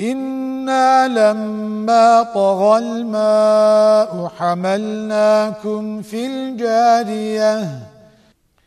إنا لما طغى الماء حملناكم في الجارية